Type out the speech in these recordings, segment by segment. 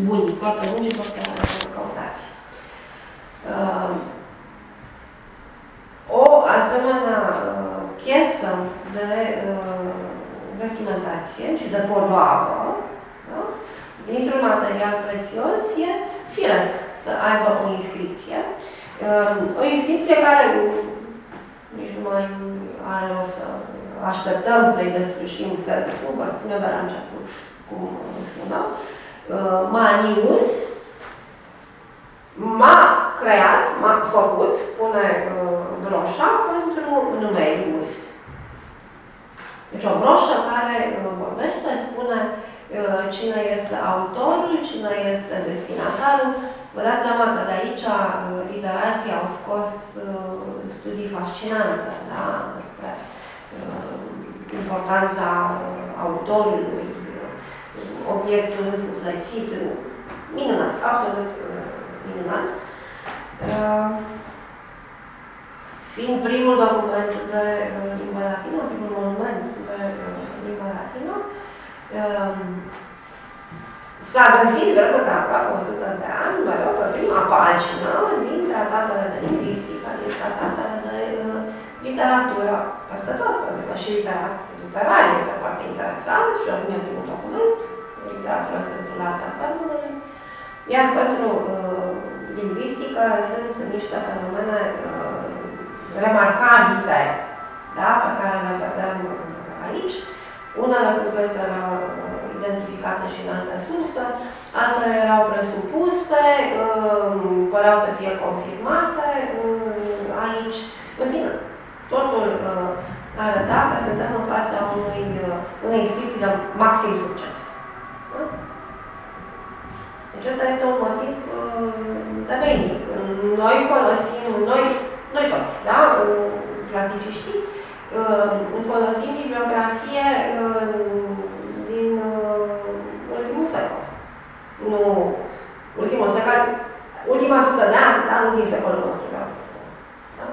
buni, foarte buni și foarte căutați. Uh, o asemenea uh, piesă de uh, vestimentație și de poloavă, da? dintr-un material prețios, e firesc să aibă o inscripție. Uh, o inscripție care nici nu mai are o să așteptăm să-i desfășim sensul, vă spun eu de la început cum sună. Uh, Manius m-a creat, m-a făcut, spune uh, broșa, pentru numerius. Deci o broșă care uh, vorbește, spune uh, cine este autorul, cine este destinatarul. Vă dați seama că de aici uh, literații au scos uh, studii fascinante da? despre uh, importanța autorului, obiectul însuflețit, minunat, absolut minunat. Fiind primul document de limba latină, primul monument de limba latină, s-a găsit vreme de aproape 100 de ani, mai rog, pe prima pagină din tratatele de lingvistică, din tratatele de literatură, peste tot, pentru că și literatura este foarte interesant și anume primul document, literatura sensul larg al termenului, iar pentru uh, lingvistică sunt niște fenomene uh, remarcabile, da, pe care le vedem aici. Unele fusese uh, identificate și în alte surse, altele erau presupuse, uh, păreau să fie confirmate uh, aici. În fine, totul uh, arăta că suntem în fața unui, uh, unei inscripții de maxim succes. Da? Deci ăsta este un motiv uh, temeinic. Noi folosim, noi, noi toți, da? clasiciștii, uh, folosim bibliografie uh, din uh, ultimul secol. Nu ultimul secol, ultima sută de ani, dar nu din secolul nostru, vreau să spun. Da?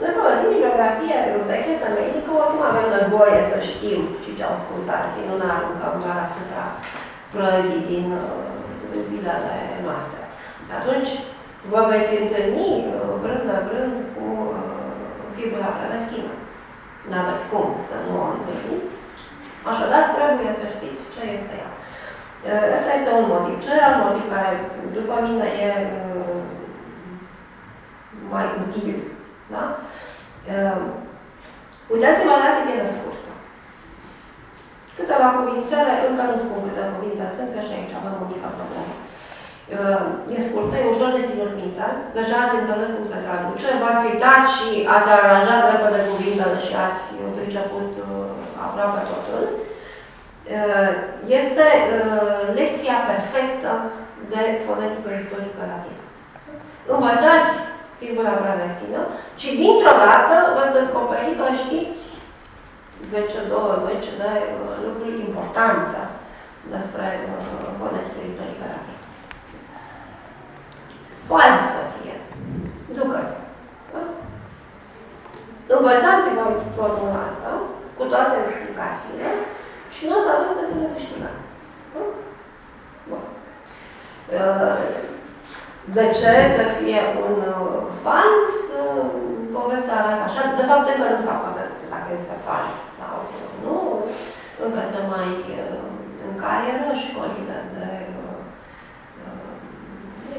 Noi folosim bibliografie veche, temeinică, oricum avem nevoie să știm și ce au spus alții, nu ne aruncăm doar asupra prăzii din uh, zilele noastre. Atunci, vă veți întâlni, uh, vrând de vrând, cu uh, fibula predestină. Nu aveți cum să nu o întâlniți. Așadar, trebuie să știți ce este ea. Ăsta este un motiv. Celălalt motiv care, după mine, e mai util. Da? Uitați-vă la cât e de scurtă. Câteva cuvintele, încă nu spun câte cuvinte sunt, că și aici avem o mică problemă. E scurtă, e ușor de ținut minte, deja ați înțeles cum se traduce, v-ați uitat și ați aranjat repede cuvintele și ați priceput aproape totul. Este lecția perfectă de fonetică istorică latină. Învățați figura predestină și dintr-o dată veți descoperi că știți 10-20 de lucruri importante despre fonetică istorică latină. Poate să fie. Ducă-se. Da? Învățați-vă formula asta cu toate explicațiile și nu o să avem decât de câștigat. Da? Bun. De ce să fie un fals? Povestea arată așa. De fapt, încă nu s-a hotărât dacă este fals sau nu. Încă se mai încaieră școlile de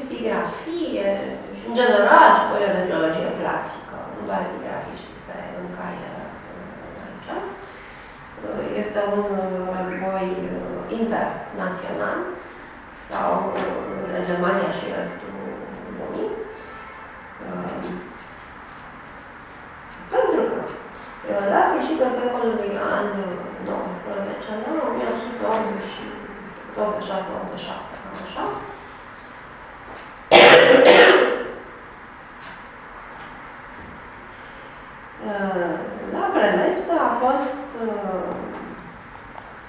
epigrafie și, în general, școala de biologie clasică. Nu doar epigrafiștii se încaieră aici. Este un război internațional sau între Germania și restul lumii. Pentru că la sfârșitul secolului an 19, la 1986, așa, la Preleste a fost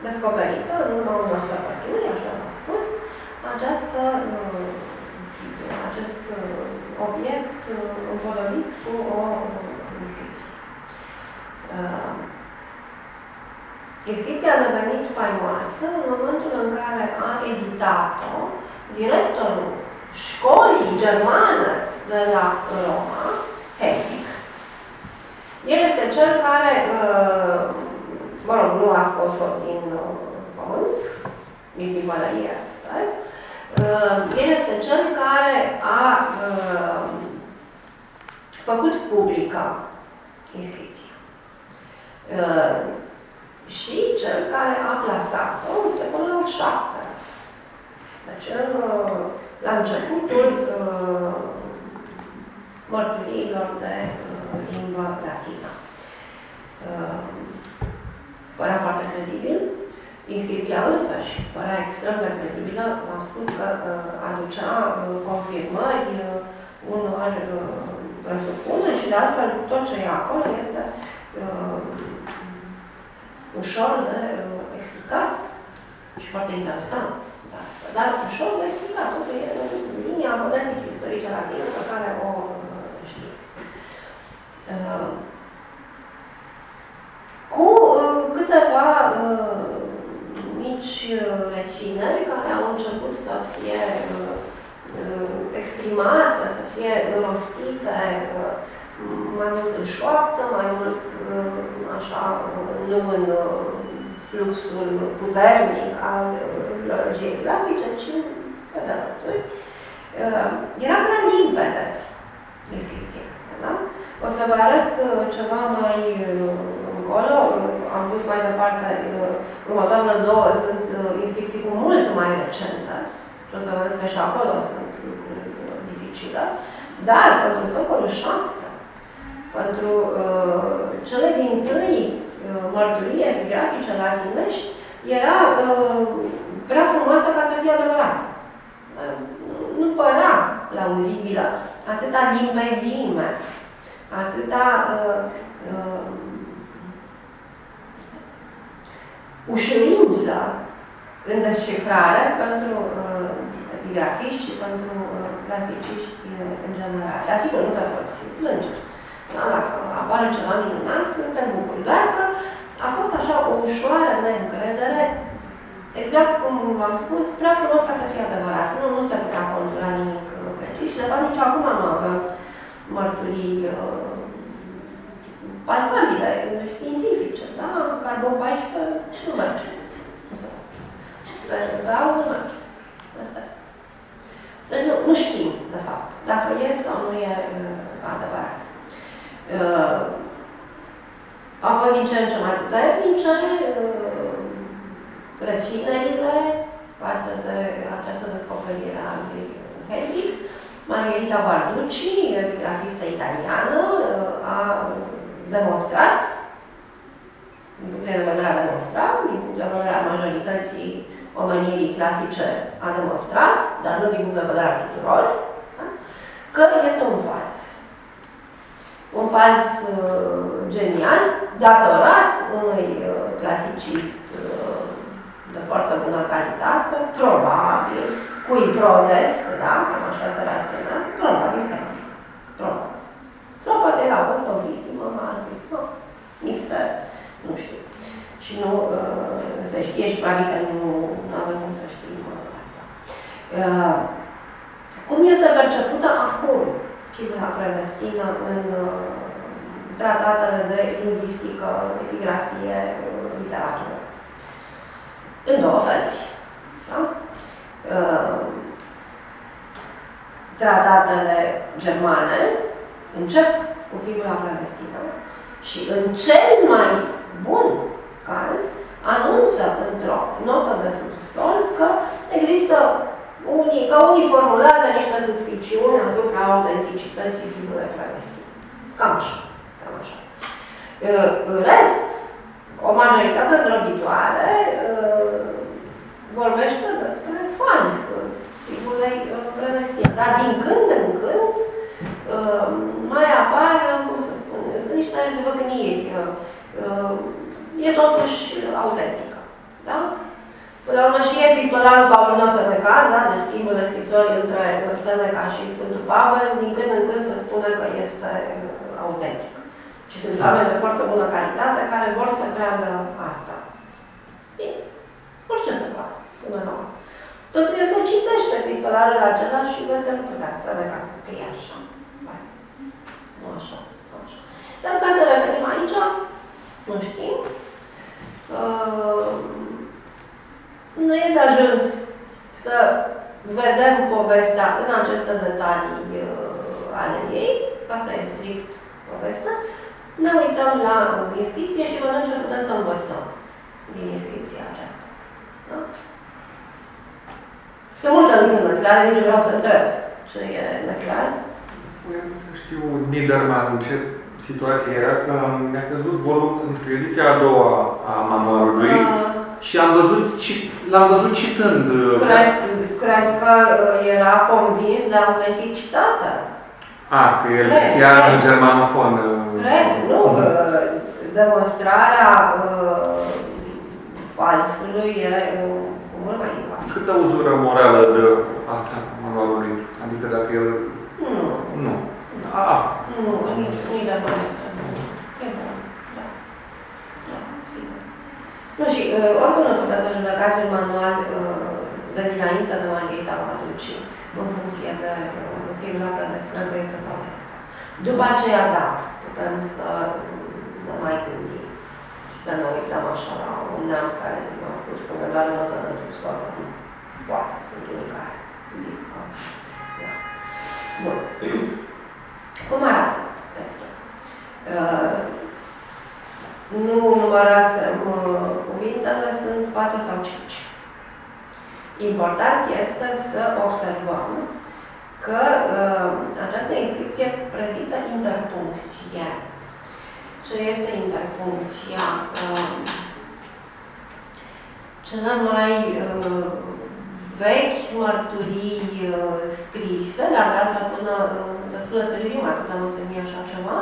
descoperită în urma unor săpături, așa s-a spus, această, acest obiect împodobit cu o inscripție. Inscripția a devenit faimoasă în momentul în care a editat-o directorul școlii germane de la Roma, Hedwig. El este cel care, uh, mă rog, nu a scos-o din uh, pământ, din timălărie asta, uh, el este cel care a făcut publică inscripția. Și cel care a plasat-o în secolul al VII. Deci, la începutul mărturiilor de uh, limba latină. Uh, părea foarte credibil. Inscripția însă și părea extrem de credibilă. Am spus că uh, aducea uh, confirmări uh, unor uh, presupune și de altfel tot ce e acolo este uh, ușor de uh, explicat și foarte interesant. Dar, dar ușor de explicat. Totul e în linia fonetică istorice latine pe care o Uh, cu uh, câteva uh, mici rețineri care au început să fie exprimate, să fie rostite mai mult în șoaptă, mai mult așa, nu în fluxul puternic al biologiei grafice, ci pe de Era prea limpede descripția asta, da? O să vă arăt uh, ceva mai uh, încolo, am pus mai departe, uh, următoarele două sunt inscripții cu mult mai recente și o să vedeți că și acolo sunt lucruri dificile, dar pentru secolul VII, pentru uh, cele din tâi uh, mărturii epigrafice latinești, era uh, prea frumoasă ca să fie adevărată. Uh, nu părea lauzibilă atâta limpezime, atâta uh, uh, ușurință în descifrare pentru uh, epigrafiști și pentru uh, clasiciști în general. Dar sigur, nu te poți fi plânge. Da? Dacă apare ceva minunat, te bucuri. Doar că a fost așa o ușoară neîncredere, exact cum v-am spus, prea frumos ca să fie adevărat. Nu, nu se putea contura nimic precis și de fapt nici acum nu avem mărturii uh, palpabile, științifice, da? Carbon 14 nu merge. Pe grau nu merge. Asta Deci nu, nu știm, de fapt, dacă e sau nu e uh, adevărat. Uh, au fost din ce în ce mai puternice uh, reținerile față de această descoperire a lui Hedwig. Margherita Barducci, grafistă italiană, a demonstrat, din punct de vedere a demonstrat, din punct de vedere a majorității omenirii clasice a demonstrat, dar nu din punct de vedere a tuturor, da? că este un fals. Un fals uh, genial, datorat unui uh, clasicist uh, de foarte bună calitate, probabil, cui prodesc, da, cam așa se raționa, probabil că probabil. Sau poate era fost o victimă mare, nu, niște, nu știu. Și nu uh, se știe și probabil că nu, nu avem cum să știm asta. Uh, cum este percepută acum figura predestină în uh, tratatele de lingvistică, epigrafie, literatură? În două feluri. Da? Uh, tratatele germane încep cu figura clandestină și în cel mai bun caz anunță într-o notă de subsol că există unii, că unii formulează niște suspiciuni asupra autenticității figurii clandestine. Cam așa. Cam așa. În rest, o majoritate zdrobitoare vorbește despre falsul figurii clandestine. Dar din când în când Ehm, mai apar, cum să spun, sunt niște zvăgniri. Ehm, e totuși autentică. Da? Până la urmă și epistolarul Paulinos Seneca, da? deci schimbul de scrisori între Seneca și Sfântul Pavel, din când în când se spune că este autentic. Și sunt oameni de foarte bună calitate care vor să creadă asta. Bine, orice să fac, până la urmă. Totul este să citești epistolarul acela și vezi că nu putea să vezi că scrie așa. Nu așa, nu așa. Dar ca să revenim aici, nu știm. Uh, nu e de ajuns să vedem povestea în aceste detalii uh, ale ei, asta e strict povestea, ne uităm la uh, inscripție și vedem ce putem să învățăm din inscripția aceasta. Da? Sunt multe lucruri neclare, nici vreau să întreb ce e neclar. Vreau să știu, Niederman, ce situație era, că mi-a căzut volum, nu știu, ediția a doua a manualului uh, și am văzut, l-am văzut citând. Uh, cred, cred că uh, era convins de autenticitatea. A, că el ția în germanofon. Cred, nu. Demonstrarea uh, falsului e mult mai Câtă uzură morală de asta manualului? Adică dacă el... Nu. Nu. A, nu, nici, nici de bănută. E bun, da. Da, sigur. Nu, și uh, oricum nu puteți să judecați un manual uh, de dinainte de Margherita Marduci, în funcție de uh, filmul la predestinat că este sau nu este. După aceea, da, putem să ne mai gândim să ne uităm așa la un neam care mi-a spus până doar notă de subsol, poate, sunt unii care zic că, da. Bun. Cum arată textul? Uh, nu numărasem uh, cuvintele, sunt patru sau cinci. Important este să observăm că uh, această inscripție prezintă interpuncție. Ce este interpuncția? Uh, cele mai uh, vechi mărturii uh, scrise, dar de altfel până uh, destul de târziu mai putem întâlni așa ceva,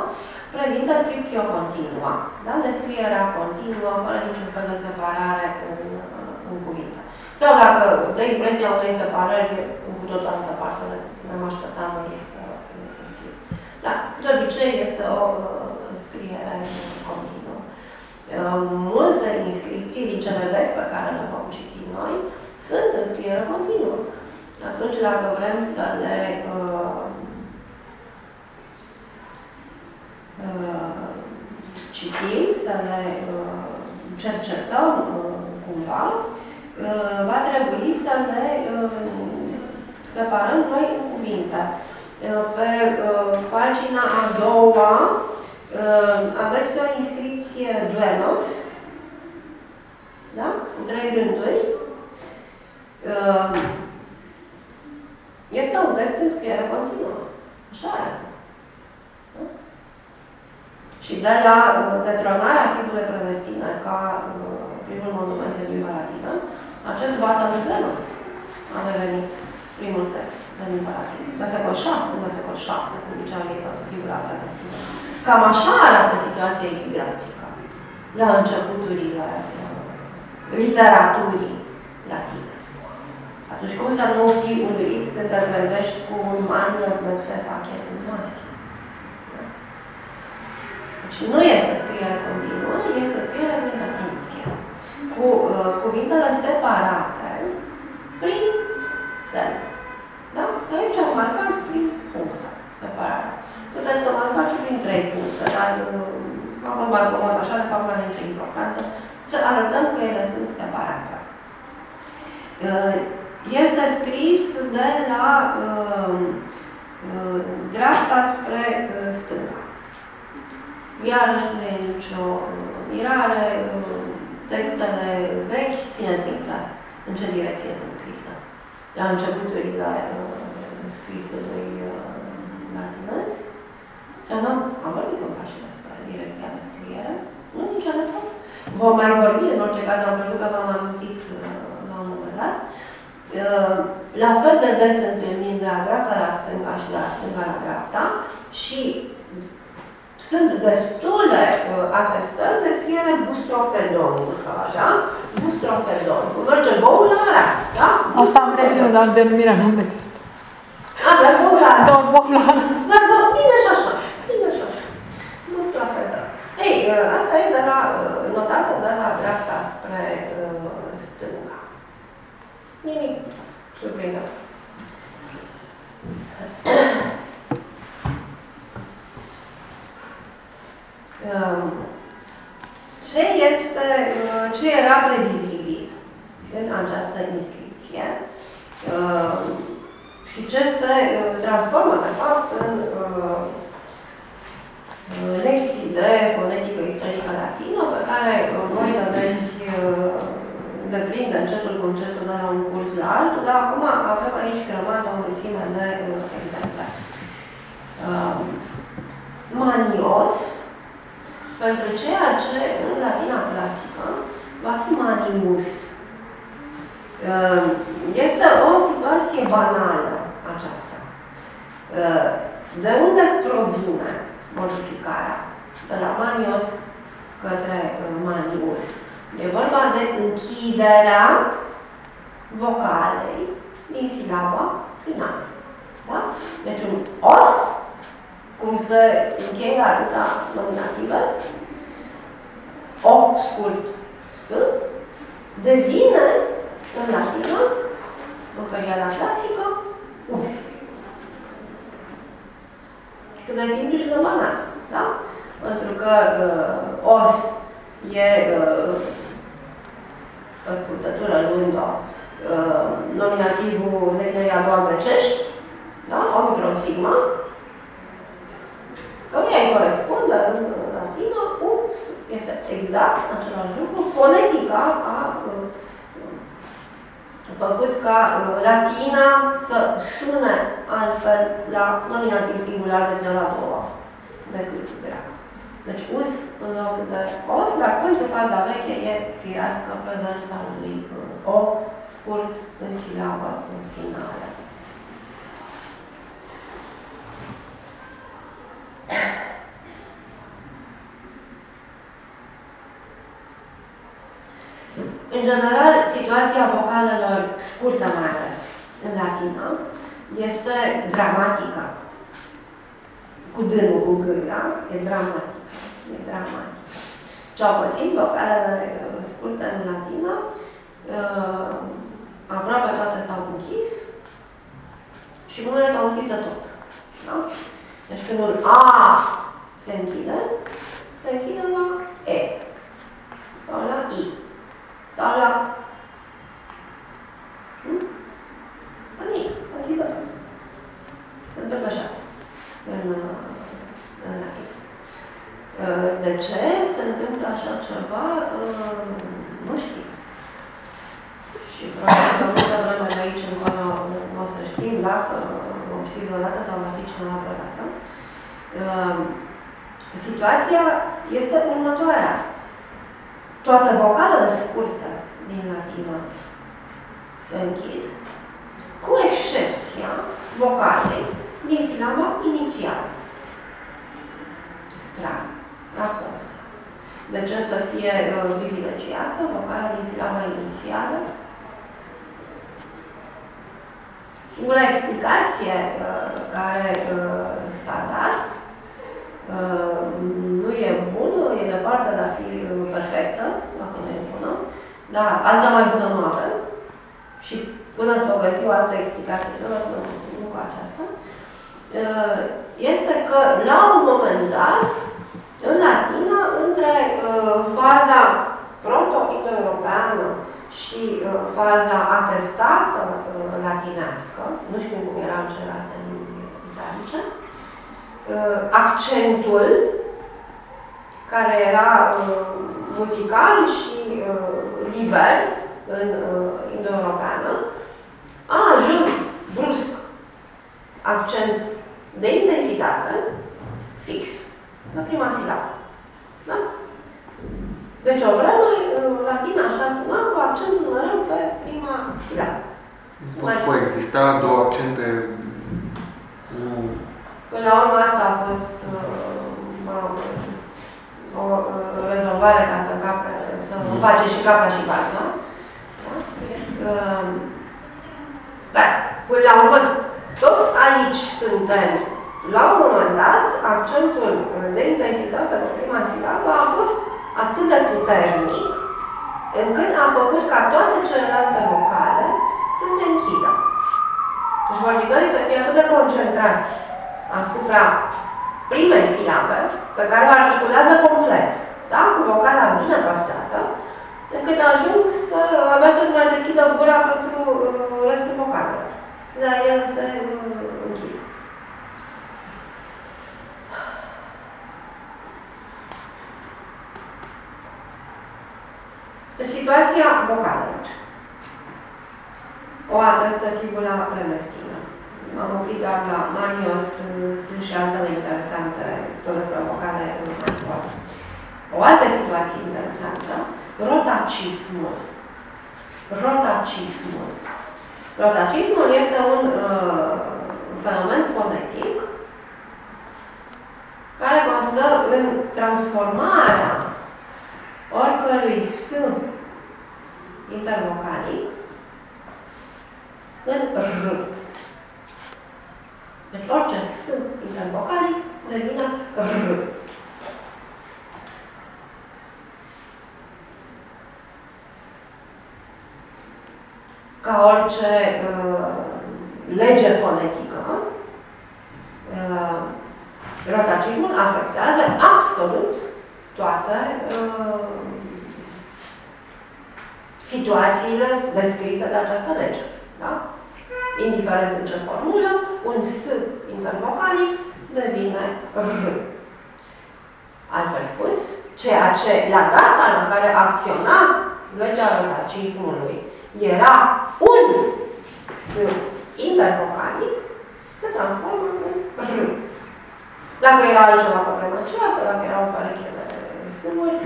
prezintă scripția continuă, da? descrierea continuă, fără niciun fel de separare în, uh, în cuvinte. Sau dacă dă impresia unei separări în cu totul altă parte, ne așteptam o listă. Da, de obicei este o scriere continuă. Multe inscripții din cele vechi pe care le vom citi noi sunt în scriere continuă. Atunci, dacă vrem să le uh, uh, citim, să le uh, cercetăm uh, cumva, uh, va trebui să le uh, separăm noi în cuvinte. Uh, pe uh, pagina a doua uh, aveți o inscripție Duenos, da? Cu trei rânduri. Este un text în scriere continuă. Așa arată. Da? Și de la detronarea figurei predestine ca primul monument de limba latină, acest Vasamus Lenos a devenit primul text de limba latină. De secol 6, de secol 7, cum zicea ei toată figura predestină. Cam așa arată situația epigrafică la începuturile literaturii latine. Atunci cum să nu fii uluit când te trezești cu un manios de pachet în masă? Deci nu este scriere continuă, este scriere în interpuncție. Cu uh, cuvintele separate prin semne. Da? Aici am marcat prin puncte separate. Putem să marcat și prin trei puncte, dar uh, am mai comod așa, de fapt, nu are nicio importanță, să arătăm că ele sunt separate. Uh, este scris de la uh, uh, dreapta spre uh, stânga. Iarăși nu e nicio mirare, uh, textele vechi, țineți minte în ce direcție sunt scrise. La începuturile uh, scrisului uh, latinez, să nu am vorbit cumva și despre direcția de scriere, nu niciodată. Vom mai vorbi, în orice caz am văzut că v-am amintit uh, la un moment dat. Uh, la fel de des întâlnim de la dreapta la stânga și de la stânga la dreapta și sunt destule uh, atestări de scriere bustrofedon, sau așa, bustrofedon, cum merge boul la arat, da? Asta am reținut, dar denumirea nu am reținut. A, dar boul la arat. Doar boul la arat. Dar bă, bine și așa, bine și așa. Bustrofedon. Ei, uh, asta e de la, uh, notată de la dreapta spre uh, stânga. Nimic surprinzător. Um, ce este, uh, ce era previzibil în această inscripție uh, și ce se uh, transformă, de fapt, în lecții de fonetică istorică latină, pe care voi le veți deprinde încetul cu încetul de la un curs la altul, dar acum avem aici grămadă o mulțime de exemple. Manios, pentru ceea ce în latina clasică va fi manimus. Ehm, este o situație banală aceasta. Ehm, de unde provine modificarea? De la manios către manius. E vorba de închiderea vocalei din silaba finală. Da? Deci un os cum să încheie atâta nominative, o scurt s, devine în latină, în perioada clasică, us. Cât de simplu și de banal, da? Pentru că uh, os e uh, o scurtătură luând-o uh, nominativul literei a doua grecești, da? Omicron sigma, căruia îi corespunde în latină cu, este exact același lucru, fonetica a făcut ca latina să sune altfel la nominativ singular de la a doua decât greacă. Deci us în loc de os, dar pentru faza veche e firească prezența lui o scurt în silabă în finală. În general, situația vocalelor scurtă mai ales în latină este dramatică. Cu dânul, cu g, da? E dramatică. E dramatică. Ce-au pățit vocalele scurte în latină, uh, aproape toate s-au închis și unele s-au închis de tot. Da? Deci când un A se închide, se închide la E sau la I sau la hmm? la nimic, se închide tot. Se întâmplă așa în, în latin. De ce se întâmplă așa ceva? Nu știu. Și probabil că multă vreme de aici încolo o să știm dacă vom ști vreodată sau va fi cineva vreodată. Ehm, situația este următoarea. Toate vocalele scurte din latină se închid, cu excepția vocalei din silaba inițială. Stran. Acolo De ce să fie uh, privilegiată vocala din silaba inițială? Singura explicație uh, care uh, s-a dat uh, nu e bună, e departe de a fi perfectă, dacă nu e bună, dar alta mai bună nu avem. Și până să o găsim o altă explicație, să vă spun, nu cu aceasta, este că la un moment dat, în latină, între faza proto-indo-europeană și uh, faza atestată uh, latinească, nu știu cum era în celelalte limbi italice, uh, accentul care era muzical și liber în indo-europeană, a ajuns brusc accent de intensitate fix la prima silabă. Da? Deci o vreme, latina așa spuna, cu accentul mereu pe prima silabă. Pot coexista două accente cu... Până la urmă asta a fost mă rog, o rezolvare ca să capre, să mm. Face și capra și baza. Da? Dar, până la urmă, tot aici suntem. La un moment dat, accentul de intensitate pe prima silabă a fost atât de puternic încât a făcut ca toate celelalte vocale să se închidă. Deci vorbitorii să fie atât de concentrați asupra primei silabe, pe care o articulează complet, da? cu vocala bine păstrată, încât ajung să avea să mai deschidă gura pentru uh, restul vocalelor. Dar el se uh, închide. Deci situația vocalelor. O atestă fibula prenestină. M-am oprit doar la Manios, sunt și altele interesante, tot despre vocale în actual. O altă situație interesantă, rotacismul. Rotacismul. Rotacismul este un uh, fenomen fonetic care constă în transformarea oricărui S intervocalic în R. Deci orice S intervocalic devine R. Ca orice uh, lege fonetică, uh, rotacismul afectează absolut toate uh, situațiile descrise de această lege. Da? Indiferent în ce formulă, un S intervocalic devine R. Altfel spus, ceea ce la data la care acționa legea rotacismului era un S intervocalic, se transformă în R. Dacă era altceva pe vremea aceea, sau dacă erau pereche de sâmburi,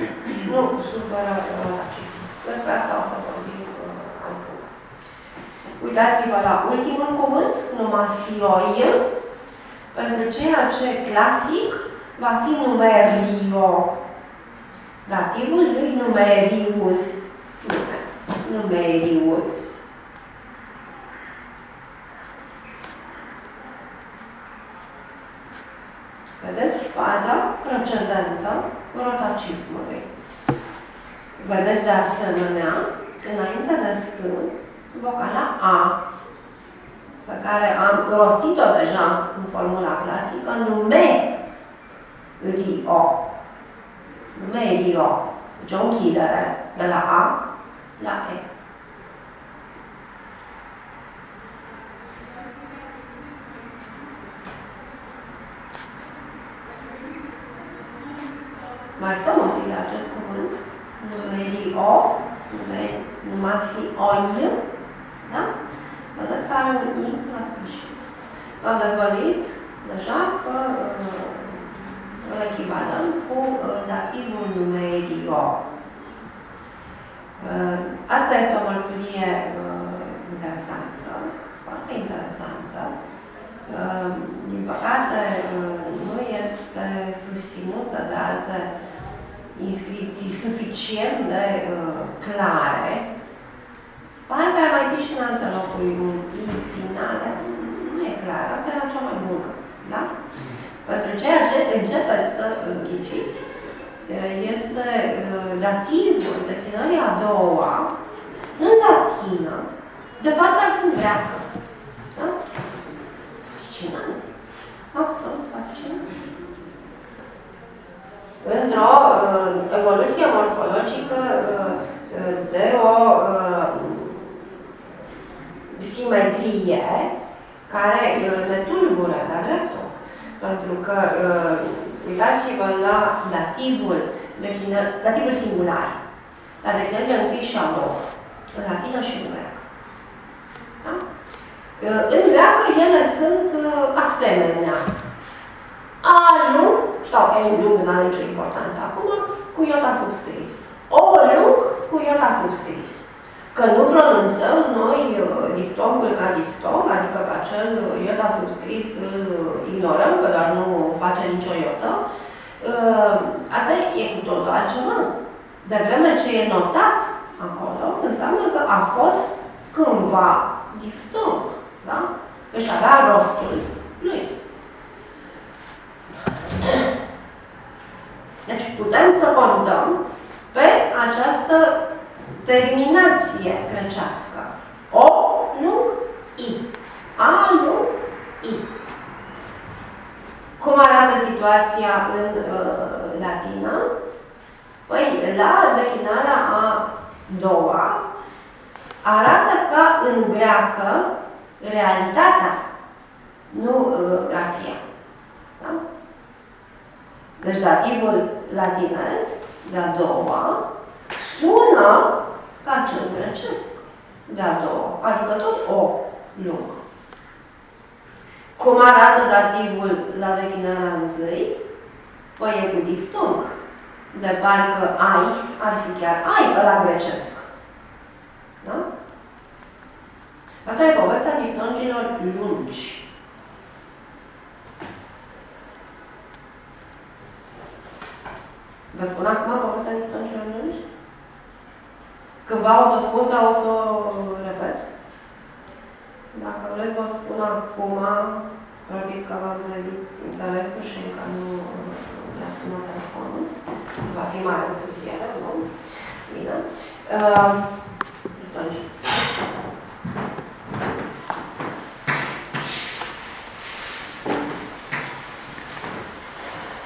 nu suferă rotacism. Despre asta o să vorbim uh, altcând. Uitați-vă la ultimul cuvânt, numasioi, pentru ceea ce clasic va fi numerio. Dativul lui numerius. Numerius. Vedeți faza precedentă rotacismului. Vedeți de asemenea, înainte de S, vocala A, pe care am rostit-o deja în formula clasică, nume rio. Nume rio. Deci o închidere de la A la E. Mai stăm un pic la acest cuvânt. Numerii o, numai fi oi, da? Vedeți că are un i la sfârșit. Am dezvăluit deja că uh, îl echivalăm cu uh, dativul numerio. Uh, asta este o mărturie interesantă, foarte interesantă. Din păcate, nu este susținută de alte inscripții suficient de uh, clare. Partea ar mai fi și în alte locuri, în finale, nu e clar, asta era cea mai bună. Da? Pentru ceea ce începeți să ghiciți, este dativul declinării a doua, în latină, de partea ar fi în greacă. Da? Fascinant. Absolut fascinant într-o uh, evoluție morfologică uh, de o uh, simetrie care ne tulbură la dreptul. Pentru că, uitați-vă la dativul, dativul singular, la declinările întâi și a doua, în latină și în greacă. Da? În greacă ele sunt asemenea. Alu sau L lung nu are nicio importanță acum, cu iota subscris. O lung cu iota subscris. Că nu pronunțăm noi uh, diftongul ca diftong, adică acel iota subscris îl ignorăm, că doar nu face nicio iotă, uh, asta e cu totul altceva. De vreme ce e notat acolo, înseamnă că a fost cândva diftong, da? Își avea rostul lui. Deci putem să contăm pe această terminație grecească. O lung I. A lung, I. Cum arată situația în uh, latină? Păi, la declinarea a doua, arată ca în greacă realitatea, nu uh, grafia. Da? Deci dativul latinesc, de-a doua, sună ca cel grecesc de-a doua, adică tot o lungă. Cum arată dativul la declinarea întâi? Păi e cu diftong. De parcă ai ar fi chiar ai la grecesc. Da? Asta e povestea diftongilor lungi. Vă spun acum povestea diftongilor lungi? Cândva o să spun sau o să o repet? Dacă vreți, vă spun acum, probabil că v-am trăit interesul și încă nu le-a sunat telefonul. Va fi mare întârziere, nu? Bine. Uh, atunci.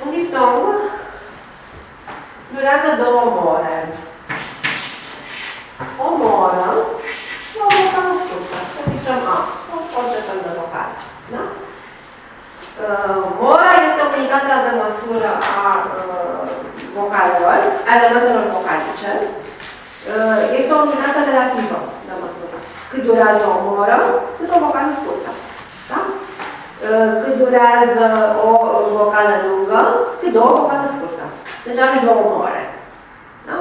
Un diftong durează două ore. O moră și o vocală scurtă. Să zicem A. Orice fel de vocal. Da? Uh, mora este unitatea de măsură a uh, vocalelor, elementelor vocalice. Uh, este o unitate relativă de măsură. Cât durează o moră, cât o vocală scurtă. Da? Uh, cât durează o vocală lungă, cât două vocale scurtă. Deci are două more. Da?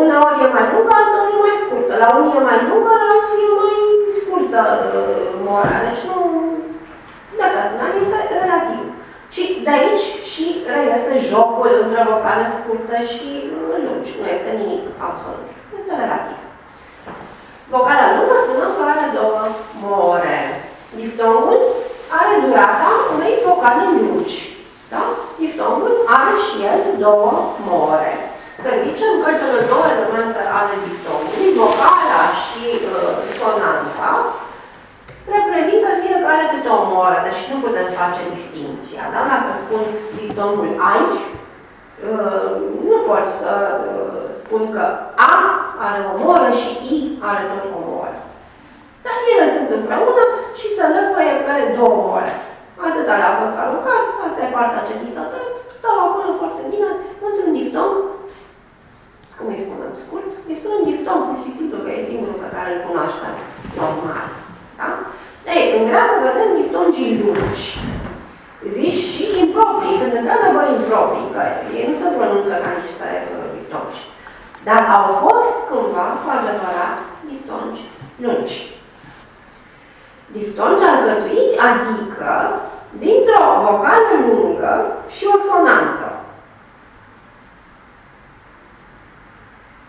Uneori e mai lungă, alteori e mai scurtă. La unii e mai lungă, la alții e mai scurtă uh, mora. Deci nu... Dacă spuneam, este relativ. Și de aici și reiese jocul între vocale scurte și uh, lungi. Nu este nimic absolut. Este relativ. Vocala lungă spunem că are două more. Diftongul are durata unei vocale lungi. Da? Diftongul are și el două more. Să zicem că cele două elemente ale diftongului, vocala și uh, sonanta, reprezintă fiecare câte o moră, deci nu putem face distinția. Da? Dacă spun diftongul ai, uh, nu pot să uh, spun că A are o moră și I are tot o moră. Dar ele sunt împreună și se lăfăie pe două more. Atâta le-a fost aruncat, asta e partea ce mi s-a stau acolo foarte bine, într-un diftong, cum îi spunem scurt, îi spunem diftong, pur și simplu, că e singurul pe care îl cunoaștem normal. Da? Ei, în greacă vedem diftongii lungi. Zici și improprii, sunt într-adevăr improprii, că ei nu se pronunță ca niște uh, diftongi. Dar au fost cândva, cu adevărat, diftongi lungi. Diftongi alcătuiți, adică dintr-o vocală lungă și o sonantă.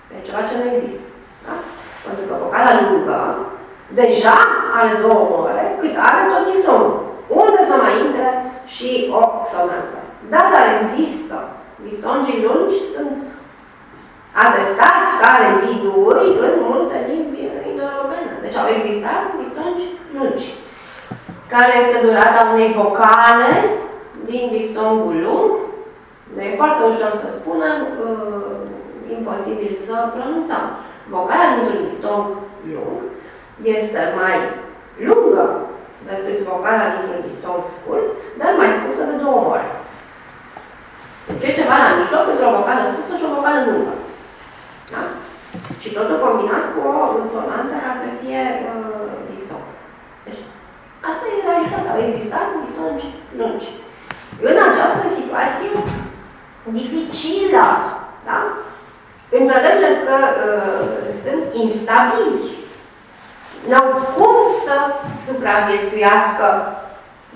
Deci ceva ce nu există. Da? Pentru că vocala lungă deja are două ore, cât are tot diftongul. Unde să mai intre și o sonantă. Da, dar există. Diftongii lungi sunt atestați ca reziduri în multe limbi indo-europene. Deci au existat diftongi lungi. Care este durata unei vocale din diftongul lung? Nu e foarte ușor să spunem, uh, imposibil să pronunțăm. Vocala dintr-un diftong lung este mai lungă decât vocala dintr-un diftong scurt, dar mai scurtă de două ori. Deci e ceva la mijloc între o vocală scurtă și o vocală lungă. Da? Și totul combinat cu o însonanță ca să fie uh, diftong. Deci, asta e realitatea. Au existat diftongi lungi. În această situație dificilă, da? Înțelegeți că uh, sunt instabili. N-au cum să supraviețuiască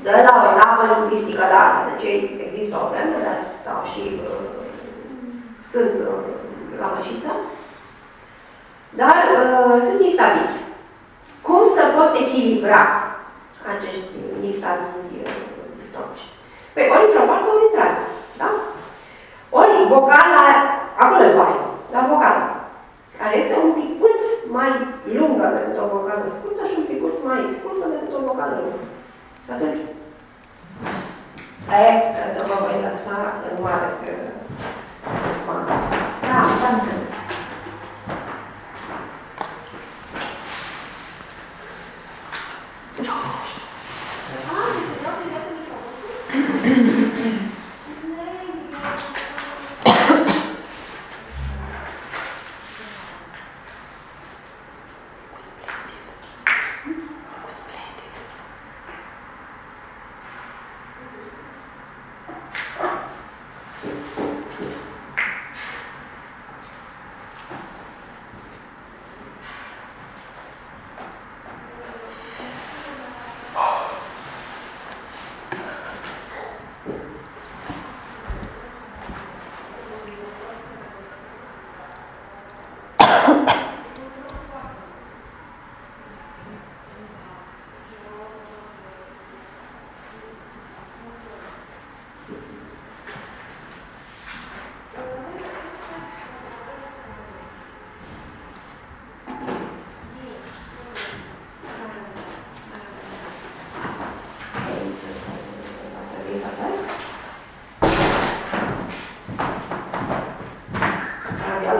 de la o etapă lingvistică la alta. Deci ei există o vreme, dar stau și uh, sunt uh, la mășiță. Dar uh, sunt instabili. Cum se pot echilibra acești instabili diftongi? Păi ori într-o parte, ori într-alta. Da? Ori vocala, acolo e bai, la vocală, care este un picuț mai lungă decât o vocală scurtă și un picuț mai scurtă decât o vocală Și atunci, aia cred că mă voi lăsa în mare că suspans. Da, da,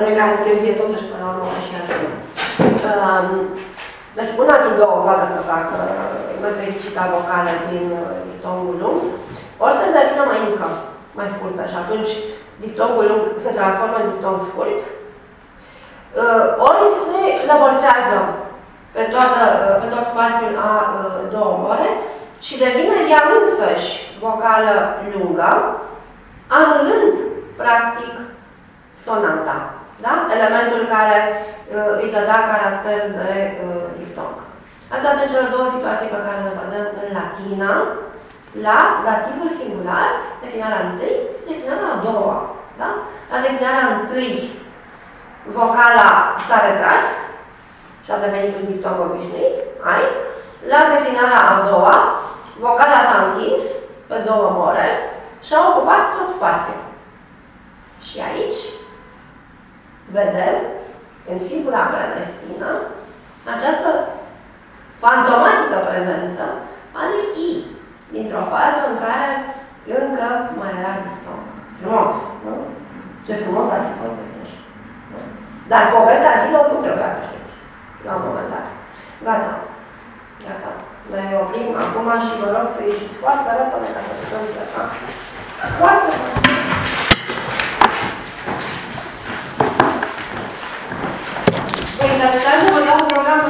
Noi care întârzie totuși până la urmă și ajută. Um, deci una din două poate să facă mătricica vocală din uh, diftonul lung, ori să devină mai mică, mai scurtă și atunci diftongul lung se transformă în diftong scurt, uh, ori se lăbărțează pe, toată, uh, pe tot spațiul a două ore și devine ea însăși vocală lungă, anulând, practic, sonanta. Da? Elementul care uh, îi dădea caracter de uh, diftong. Astea sunt cele două situații pe care le vedem în latina, la dativul singular, declinarea întâi, declinarea a doua. Da? La declinarea întâi, vocala s-a retras și a devenit un diftong obișnuit, ai. La declinarea a doua, vocala s-a întins pe două more și a ocupat tot spațiul. Și aici vedem în figura predestină această fantomatică prezență a lui I, dintr-o fază în care încă mai era diftong. Frumos, nu? Ce frumos ar fi fost de așa. Dar povestea zilor nu trebuia să știți, la un moment dat. Gata. Gata. Ne oprim acum și vă rog să ieșiți foarte repede ca să putem pleca. Foarte, foarte. Vă interesează, vă dau